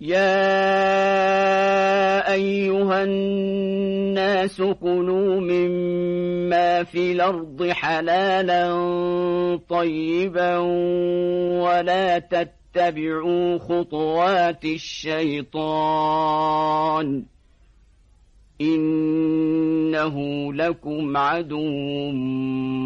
يا أيها الناس كلوا مما في الأرض حلالا طيبا ولا تتبعوا خطوات الشيطان إنه لكم عدو مبين